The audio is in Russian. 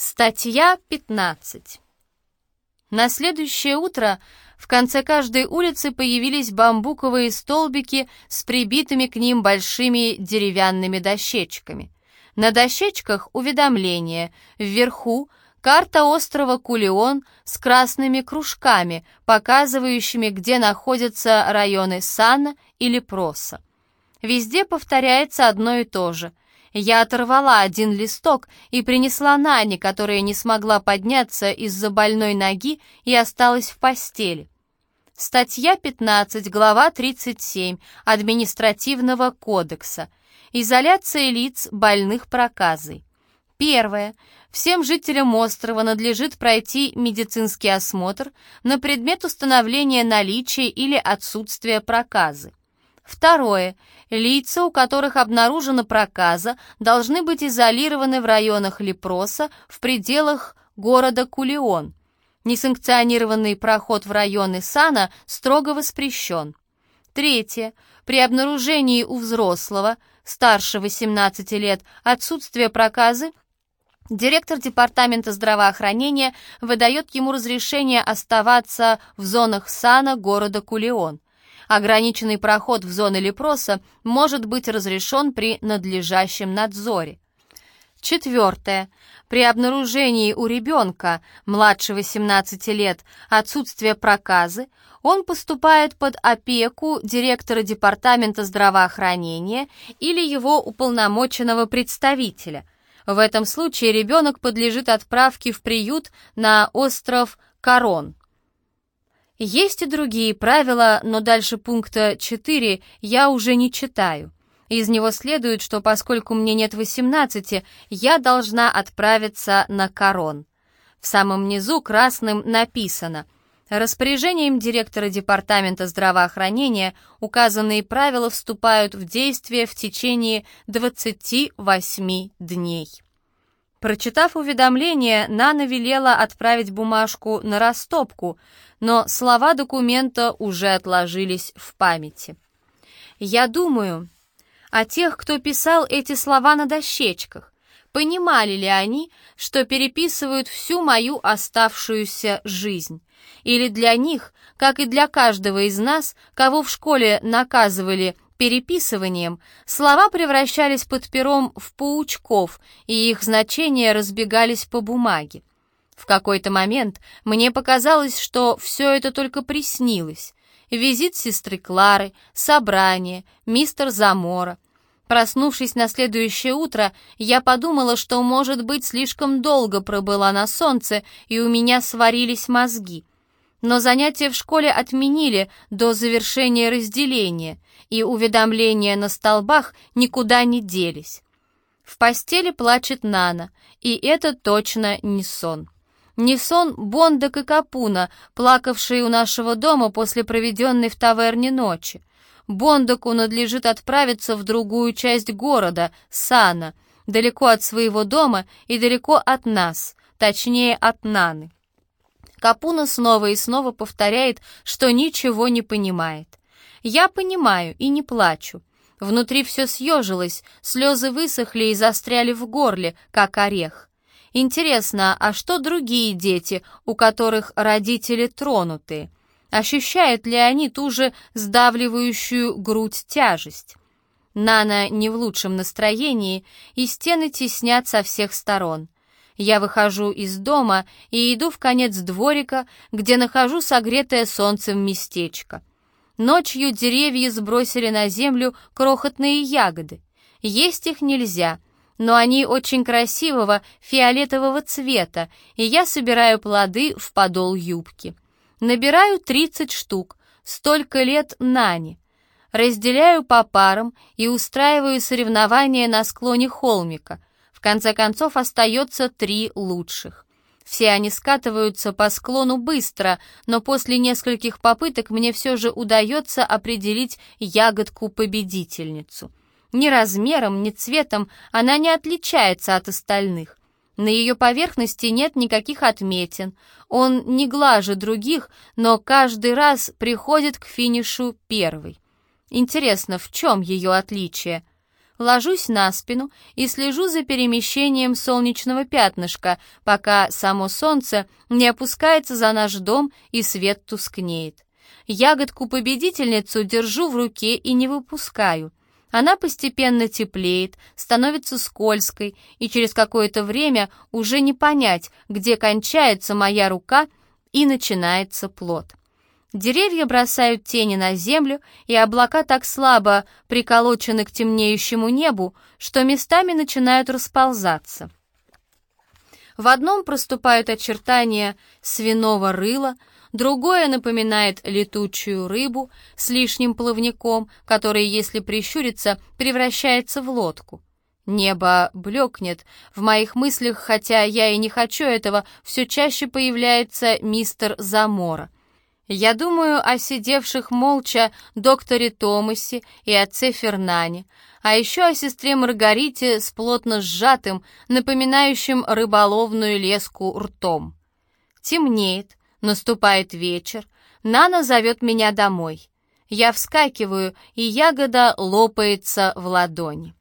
Статья 15. На следующее утро в конце каждой улицы появились бамбуковые столбики с прибитыми к ним большими деревянными дощечками. На дощечках уведомление, вверху карта острова Кулион с красными кружками, показывающими, где находятся районы Сана или Проса. Везде повторяется одно и то же — я оторвала один листок и принесла Нане, которая не смогла подняться из-за больной ноги и осталась в постели. Статья 15, глава 37 Административного кодекса. Изоляция лиц, больных проказой. Первое. Всем жителям острова надлежит пройти медицинский осмотр на предмет установления наличия или отсутствия проказы. Второе. Лица, у которых обнаружена проказа, должны быть изолированы в районах Лепроса в пределах города Кулион. Несанкционированный проход в районы Сана строго воспрещен. Третье. При обнаружении у взрослого, старше 18 лет, отсутствия проказы, Директор Департамента здравоохранения выдает ему разрешение оставаться в зонах сана города Кулион. Ограниченный проход в зоны лепроса может быть разрешен при надлежащем надзоре. Четвертое. При обнаружении у ребенка, младше 18 лет, отсутствия проказы, он поступает под опеку директора Департамента здравоохранения или его уполномоченного представителя. В этом случае ребенок подлежит отправке в приют на остров Корон. Есть и другие правила, но дальше пункта 4 я уже не читаю. Из него следует, что поскольку мне нет 18, я должна отправиться на корон. В самом низу красным написано Распоряжением директора Департамента здравоохранения указанные правила вступают в действие в течение 28 дней. Прочитав уведомление, Нана велела отправить бумажку на растопку, но слова документа уже отложились в памяти. Я думаю о тех, кто писал эти слова на дощечках. Понимали ли они, что переписывают всю мою оставшуюся жизнь? Или для них, как и для каждого из нас, кого в школе наказывали переписыванием слова превращались под пером в паучков, и их значения разбегались по бумаге. В какой-то момент мне показалось, что все это только приснилось. Визит сестры Клары, собрание, мистер Замора. Проснувшись на следующее утро, я подумала, что, может быть, слишком долго пробыла на солнце, и у меня сварились мозги. Но занятия в школе отменили до завершения разделения, и уведомления на столбах никуда не делись. В постели плачет Нана, и это точно не сон. Не сон Бондак и Капуна, плакавшие у нашего дома после проведенной в таверне ночи. Бондаку надлежит отправиться в другую часть города, Сана, далеко от своего дома и далеко от нас, точнее от Наны. Капуна снова и снова повторяет, что ничего не понимает. Я понимаю и не плачу. Внутри все съежилось, слезы высохли и застряли в горле, как орех. Интересно, а что другие дети, у которых родители тронуты? Ощущают ли они ту же сдавливающую грудь тяжесть? Нана не в лучшем настроении, и стены теснят со всех сторон. Я выхожу из дома и иду в конец дворика, где нахожу согретое солнцем местечко. Ночью деревья сбросили на землю крохотные ягоды. Есть их нельзя, но они очень красивого фиолетового цвета, и я собираю плоды в подол юбки. Набираю 30 штук, столько лет Нане. Разделяю по парам и устраиваю соревнования на склоне холмика — в конце концов остается три лучших. Все они скатываются по склону быстро, но после нескольких попыток мне все же удается определить ягодку-победительницу. Ни размером, ни цветом она не отличается от остальных. На ее поверхности нет никаких отметин. Он не глаже других, но каждый раз приходит к финишу первый. Интересно, в чем ее отличие? Ложусь на спину и слежу за перемещением солнечного пятнышка, пока само солнце не опускается за наш дом и свет тускнеет. Ягодку-победительницу держу в руке и не выпускаю. Она постепенно теплеет, становится скользкой, и через какое-то время уже не понять, где кончается моя рука и начинается плод. Деревья бросают тени на землю, и облака так слабо приколочены к темнеющему небу, что местами начинают расползаться. В одном проступают очертания свиного рыла, другое напоминает летучую рыбу с лишним плавником, который, если прищуриться, превращается в лодку. Небо блекнет. В моих мыслях, хотя я и не хочу этого, все чаще появляется мистер Замора — я думаю о сидевших молча докторе Томасе и отце Фернане, а еще о сестре Маргарите с плотно сжатым, напоминающим рыболовную леску ртом. Темнеет, наступает вечер, Нана зовет меня домой. Я вскакиваю, и ягода лопается в ладони.